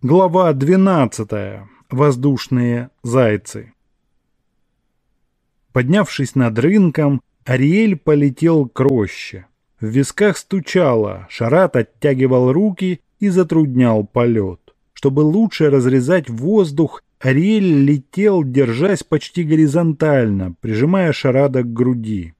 Глава 12. Воздушные зайцы. Поднявшись над рынком, Ариэль полетел к роще. В висках стучало, Шарат оттягивал руки и затруднял полет. Чтобы лучше разрезать воздух, Ариэль летел, держась почти горизонтально, прижимая Шарада к груди.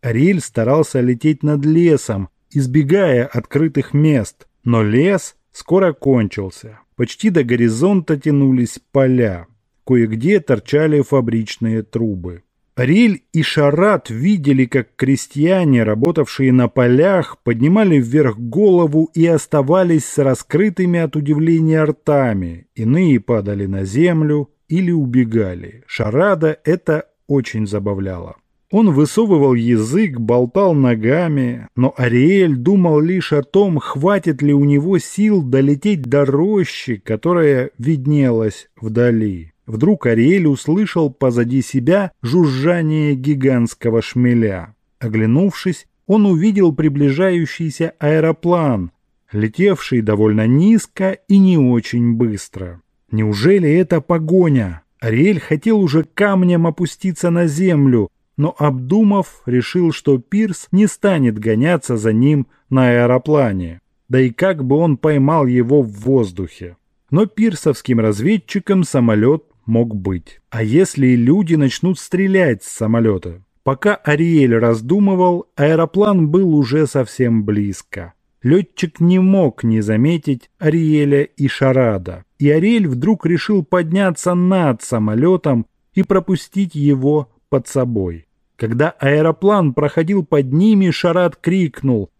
Ариэль старался лететь над лесом, избегая открытых мест, но лес скоро кончился. Почти до горизонта тянулись поля. Кое-где торчали фабричные трубы. Риль и Шарат видели, как крестьяне, работавшие на полях, поднимали вверх голову и оставались с раскрытыми от удивления ртами. Иные падали на землю или убегали. Шарада это очень забавляло. Он высовывал язык, болтал ногами, но Ариэль думал лишь о том, хватит ли у него сил долететь до рощи, которая виднелась вдали. Вдруг Ариэль услышал позади себя жужжание гигантского шмеля. Оглянувшись, он увидел приближающийся аэроплан, летевший довольно низко и не очень быстро. Неужели это погоня? Ариэль хотел уже камнем опуститься на землю, но, обдумав, решил, что Пирс не станет гоняться за ним на аэроплане. Да и как бы он поймал его в воздухе. Но пирсовским разведчиком самолет мог быть. А если люди начнут стрелять с самолета? Пока Ариэль раздумывал, аэроплан был уже совсем близко. Летчик не мог не заметить Ариэля и Шарада. И Ариэль вдруг решил подняться над самолетом и пропустить его под собой. Когда аэроплан проходил под ними, Шарад крикнул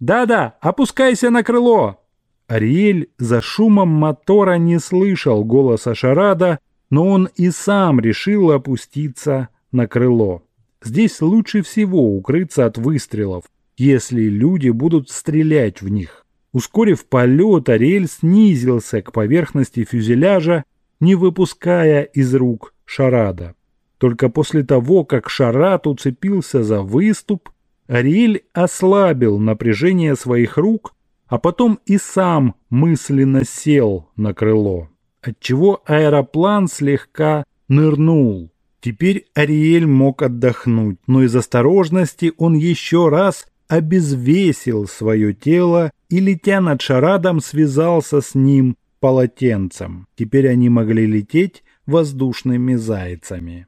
«Да-да, опускайся на крыло!» Ариэль за шумом мотора не слышал голоса Шарада но он и сам решил опуститься на крыло. Здесь лучше всего укрыться от выстрелов, если люди будут стрелять в них. Ускорив полет, Ариэль снизился к поверхности фюзеляжа, не выпуская из рук Шарада. Только после того, как Шарад уцепился за выступ, Ариэль ослабил напряжение своих рук, а потом и сам мысленно сел на крыло отчего аэроплан слегка нырнул. Теперь Ариэль мог отдохнуть, но из осторожности он еще раз обезвесил свое тело и, летя над шарадом, связался с ним полотенцем. Теперь они могли лететь воздушными зайцами.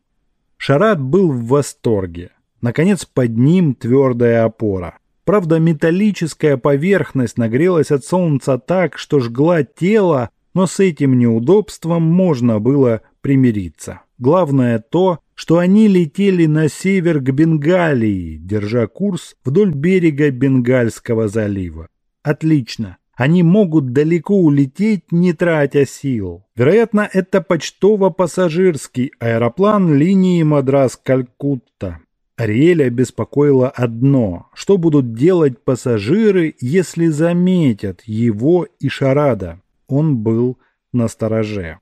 Шарад был в восторге. Наконец под ним твердая опора. Правда, металлическая поверхность нагрелась от солнца так, что жгла тело, но с этим неудобством можно было примириться. Главное то, что они летели на север к Бенгалии, держа курс вдоль берега Бенгальского залива. Отлично. Они могут далеко улететь, не тратя сил. Вероятно, это почтово-пассажирский аэроплан линии Мадрас-Калькутта. Ариэля беспокоило одно – что будут делать пассажиры, если заметят его и Шарада? он был на стороже.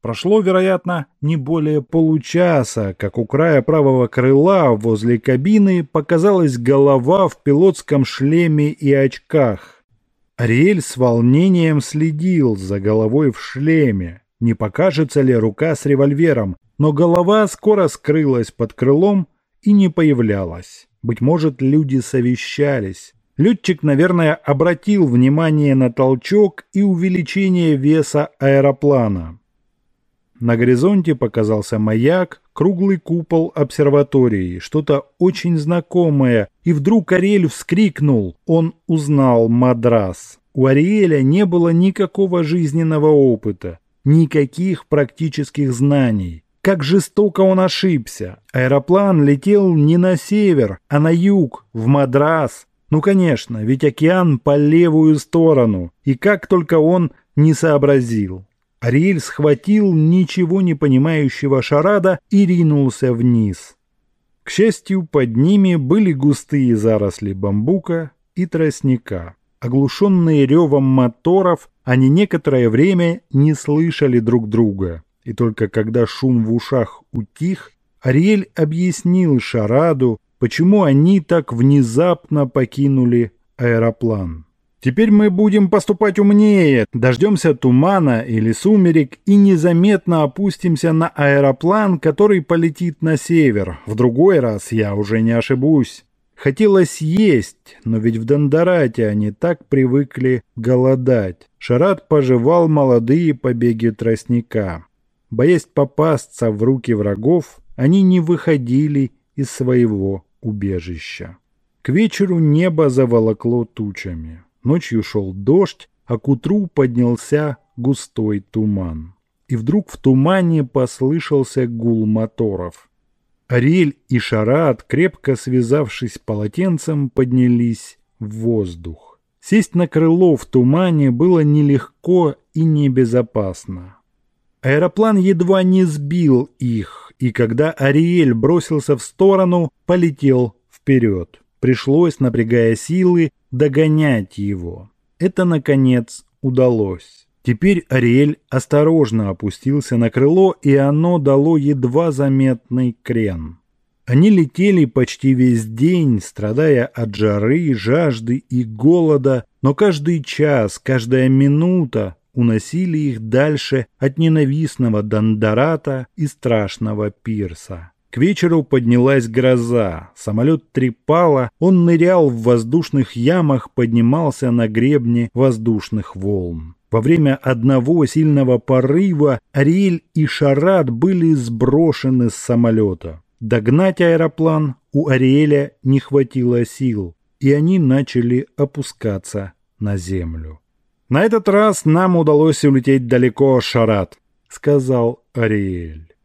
Прошло, вероятно, не более получаса, как у края правого крыла возле кабины показалась голова в пилотском шлеме и очках. Ариэль с волнением следил за головой в шлеме, не покажется ли рука с револьвером, но голова скоро скрылась под крылом и не появлялась. Быть может, люди совещались. Летчик, наверное, обратил внимание на толчок и увеличение веса аэроплана. На горизонте показался маяк, круглый купол обсерватории, что-то очень знакомое, и вдруг Ариэль вскрикнул. Он узнал Мадрас. У Ариэля не было никакого жизненного опыта, никаких практических знаний. Как жестоко он ошибся. Аэроплан летел не на север, а на юг, в Мадрас, ну, конечно, ведь океан по левую сторону, и как только он не сообразил. Ариэль схватил ничего не понимающего шарада и ринулся вниз. К счастью, под ними были густые заросли бамбука и тростника. Оглушенные ревом моторов, они некоторое время не слышали друг друга. И только когда шум в ушах утих, Ариэль объяснил Шараду, почему они так внезапно покинули аэроплан. Теперь мы будем поступать умнее, дождемся тумана или сумерек и незаметно опустимся на аэроплан, который полетит на север. В другой раз я уже не ошибусь. Хотелось есть, но ведь в Дондорате они так привыкли голодать. Шарат пожевал молодые побеги тростника. Боясь попасться в руки врагов, они не выходили из своего убежища. К вечеру небо заволокло тучами. Ночью шел дождь, а к утру поднялся густой туман. И вдруг в тумане послышался гул моторов. Ариэль и Шарат, крепко связавшись полотенцем, поднялись в воздух. Сесть на крыло в тумане было нелегко и небезопасно. Аэроплан едва не сбил их, и когда Ариэль бросился в сторону, полетел вперед. Пришлось, напрягая силы, догонять его. Это, наконец, удалось. Теперь Ариэль осторожно опустился на крыло, и оно дало едва заметный крен. Они летели почти весь день, страдая от жары, жажды и голода, но каждый час, каждая минута уносили их дальше от ненавистного Дондората и страшного пирса. К вечеру поднялась гроза, самолет трепало, он нырял в воздушных ямах, поднимался на гребне воздушных волн. Во время одного сильного порыва Ариэль и Шарат были сброшены с самолета. Догнать аэроплан у Ариэля не хватило сил, и они начали опускаться на землю. «На этот раз нам удалось улететь далеко, Шарат», — сказал Ариэль.